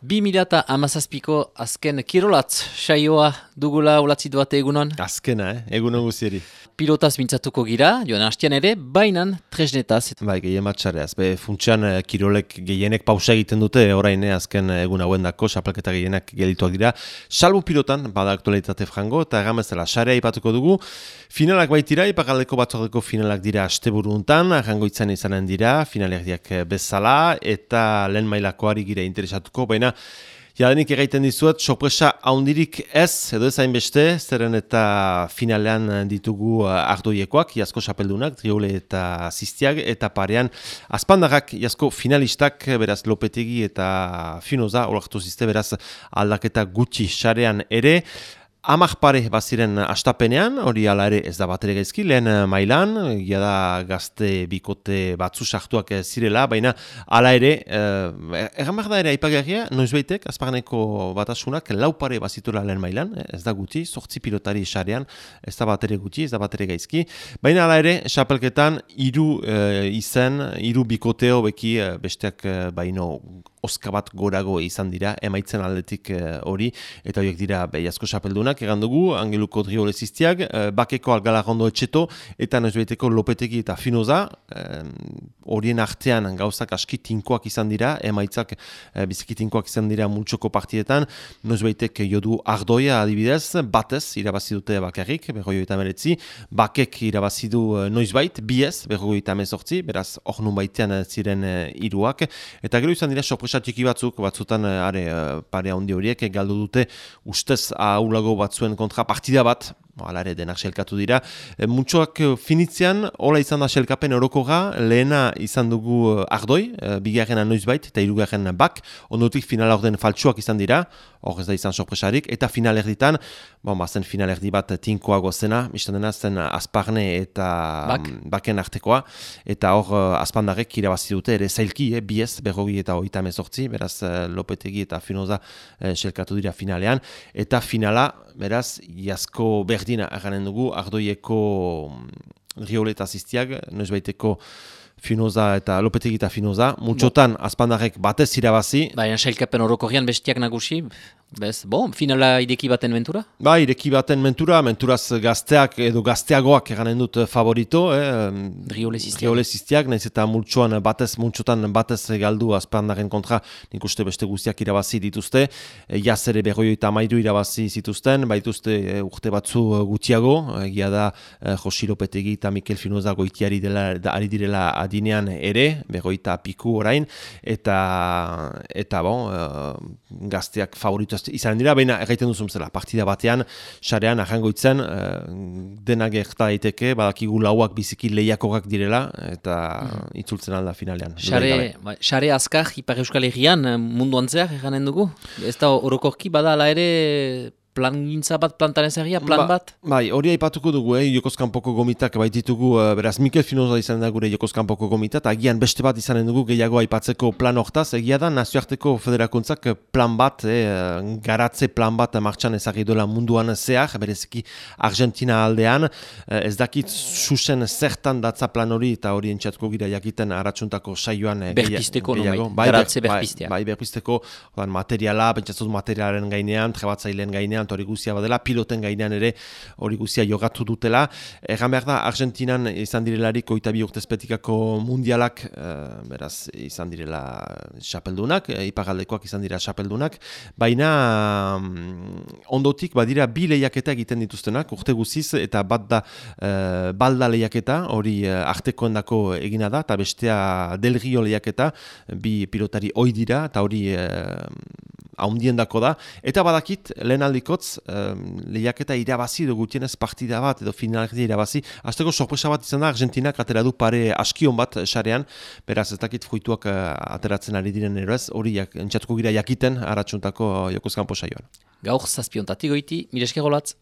Bi milata amazazpiko azken kirolatz saioa dugula ulatzi duate egunon. Azkena, eh? egunon guzieri. Pilotaz mintzatuko gira, joan hastian ere, bainan tresnetaz. Bai, gehien batxareaz. Be, funtsian eh, kirolek gehienek pausa egiten dute, orain eh, azken egun hauen dako, xapelketa gehienak gelituak dira. Salbu pilotan, bada aktualitate frango, eta egamezela, sarea ipatuko dugu. Finalak baitira, ipagaldeko batzordeko finalak dira asteburu untan, itzan izanen dira, finalerdiak bezala, eta lehen mailakoari gira interesatuko, baina Jadenik egiten dizuet, sorpresa haundirik ez, edo ez beste, zeren eta finalean ditugu uh, ardoiekoak, jasko xapeldunak, triole eta ziztiag, eta parean azpandarrak jasko finalistak, beraz lopetegi eta finoza, olaktu zizte, beraz aldaketa gutxi xarean ere, Amak pare baziren astapenean, hori ala ere ez da bat ere gaizki, lehen eh, mailan, gira da gazte bikote batzu sartuak zirela, baina ala ere, eh, egan behar da ere aipagarria, noiz behitek, azparneko batasunak, lau pare bazitura lehen mailan, eh, ez da guti, sortzi pilotari xarean, ez da bat ere guti, ez da bat ere gaizki, baina ala ere, xapelketan, iru eh, izen, iru bikoteo beki eh, besteak baino oska bat gorago izan dira, emaitzen aldetik hori, eta horiek dira behiazko xapelduna, egunak egan dugu, Angeluko Driole ziztiak, uh, bakeko algalagondo etxeto, eta nozbeiteko lopeteki eta finoza, horien artean gauzak aski tinkoak izan dira, emaitzak uh, biziki tinkoak izan dira multsoko partietan, nozbeitek jodu ardoia adibidez, batez, irabazi dute bakarrik, berroi eta meretzi, bakek irabazi du noizbait, biez, berroi eta mezortzi, beraz, hor nun baitean ziren uh, iruak, eta gero izan dira sorpresa txiki batzuk, batzutan, uh, are, uh, pare handi horiek, galdu dute, ustez ahulago batzuen kontra partida bat, Hala ere, denak selkatu dira. E, Muntxoak e, finitzean, hola izan da selkapen orokoga, lehena izan dugu ardoi, e, bigarren anoiz bait, eta irugarren bak, ondotik final orden faltsuak izan dira, hor ez da izan sorpresarik, eta final erditan, bon, ba, zen final erdi bat tinkoago zena, mistan dena zen azparne eta bak. baken artekoa, eta hor azpandarek irabazi dute, ere zailki, eh, biez, berrogi eta oita mezortzi, beraz lopetegi eta finoza eh, selkatu dira finalean, eta finala, beraz, jasko berdi berdina aganen dugu, ardoieko mm, rioleta ziztiak, noiz baiteko Finoza eta Lopetegi eta Finoza, multxotan azpandarek batez irabazi. Baina sailkapen orokorrian bestiak nagusi, Bez, bon, finala ideki baten mentura? Ba, ideki baten mentura, menturaz gazteak edo gazteagoak eganen dut favorito. Eh? Riole ziztiak. nahiz eta multsuan batez, multsutan batez galdu azpandaren kontra, nik uste beste guztiak irabazi dituzte. E, jaz ere berroi eta mairu irabazi zituzten, baituzte e, urte batzu gutxiago, egia da e, Josiro Petegi eta Mikel Finoza goitiari dela, da, ari direla adinean ere, berroi eta piku orain, eta, eta bon, gazteak favorito izan dira, baina erraiten duzu zela, partida batean, sarean, ahangoitzen, uh, denak gerta daiteke, badakigu lauak biziki lehiakoak direla, eta mm. itzultzen alda finalean. Sare, ba, sare azkar, Ipar Euskal Herrian, eh, munduan zehar, eganen dugu? Ez da, orokorki, bada, ala ere, plan gintza bat, plantaren zerria, plan ba, bat? Bai, hori aipatuko dugu, eh, Jokoskan poko gomitak baititugu, uh, beraz, Mikel Finoza izan da gure Jokoskan poko gomitat, agian beste bat izanen dugu gehiago aipatzeko plan hortaz, egia da, nazioarteko federakuntzak plan bat, eh, garatze plan bat martxan ezagidola munduan zehar, bereziki Argentina aldean, eh, ez dakit susen zertan datza plan hori, eta hori entxatuko gira jakiten aratsuntako saioan eh, berpisteko, gehiago. Bai. Bai, bai, berpisteko, materiala, pentsatzuz materialaren gainean, trebatzailean gainean, hori guzia badela, piloten gainean ere hori guzia jogatu dutela. Egan behar da, Argentinan izan direlarik oita bi urtezpetikako mundialak, e, beraz, izan direla xapeldunak, e, ipagaldekoak izan dira xapeldunak, baina mm, ondotik badira bi lehiaketa egiten dituztenak, urte guziz, eta bat da e, balda lehiaketa, hori e, artekoen egina da, eta bestea delgio lehiaketa, bi pilotari hoi dira, eta hori e, haundien dako da, eta badakit, lehen aldikotz, um, lehiaketa irabazi edo gutienez partida bat edo finalaketa irabazi, azteko sorpresa bat izan da, Argentinak atera du pare askion bat sarean, beraz ez dakit fruituak uh, ateratzen ari diren eroez, hori jak, entxatuko gira jakiten, aratsuntako jokozkan posaioan. Gaur zazpiontatik goiti, mireske golatz.